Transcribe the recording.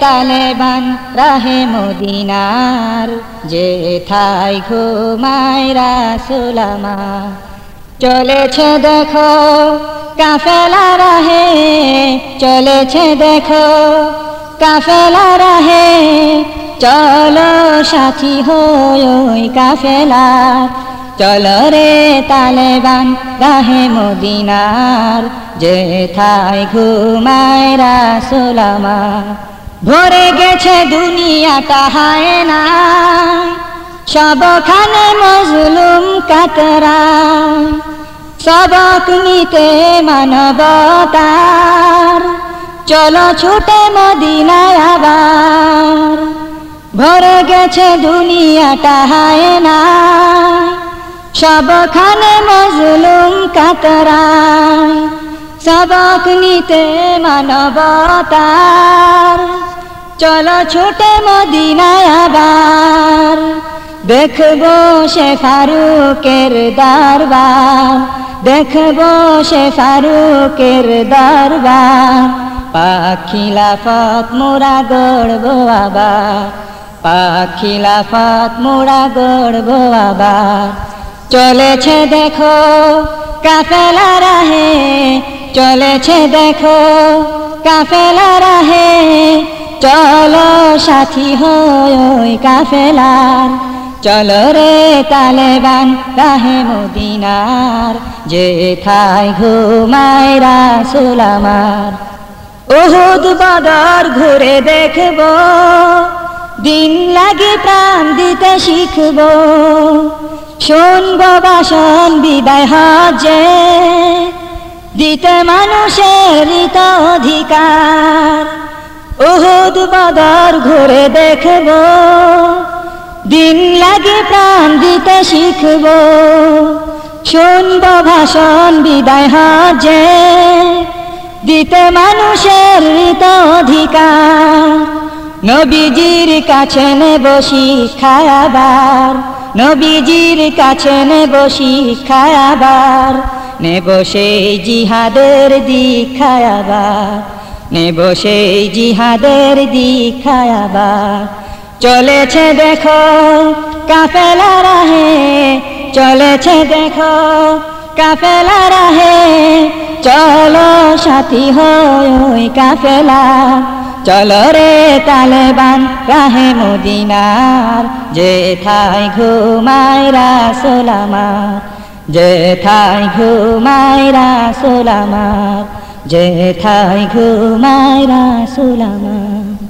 তালেবান রাহে মদিনার যে থাই ঘুমায় রাসুলামা চলেছে দেখো কাফেলা রাহে, চলেছে দেখো কাফেলা রাহে। চলো সাথী হই কাফেলা চলো রে তালেবান রাহে মদিনার যে থাই ঘুমায় রাসুলামা ভরে গেছে দুনিয়াটা হায় না সবখানে মজলুম কাতরা সবক নিতে মানবতার। চলো ছুটে মদিনায় আবার। ভরে গেছে দুনিয়াটা হায় না সবখানে মজলুম কাতরায়। সবক নিতে মানবতার। চলো ছুটে মদিনায় আবার। দেখব সে ফারুকের দরবার। দেখব সে ফারুকের দরবার। পাখিলাফত মোরা গড়ব আবার। পাখিলাফত মোরা গড়ব আবার। চলেছে দেখো কাফেলা রাহে, চলেছে দেখো কাফেলা রাহে। চলো সাথী হই কাফেলার। চলো রে তালেবান রাহে মদিনার। যে থাই ঘুমায় রাসুল আমার। ওহুদ বদর ঘুরে দেখব, দিন লাগে প্রাণ দিতে শিখব। শুনব বাসন বিদায় হজে, দিতে মানুষের অধিকার। ওহুদ বদর ঘুরে দেখব। দিন লাগে প্রাণ দিতে শিখব। শুনব ভাষণ বিদায় হজে। দিতে মানুষের নিত অধিকার। নবীজির কাছে নেব শিক্ষায়াবার নবীজির কাছে নেব শিক্ষায়াবার নেব সেই জিহাদের দীক্ষায়াবার নেব সেই জিহাদের দীক্ষায়াবার চলেছে দেখো কাফেলা রাহে, চলেছে দেখো কাফেলা রাহে। চলো সাথী হই কাফেলা, চলো রে তালেবান রাহে মদিনার। যে থাই ঘুমায় রাসোলামার যে থাই ঘুমায় রাসোলামার जे थ मया सुलामः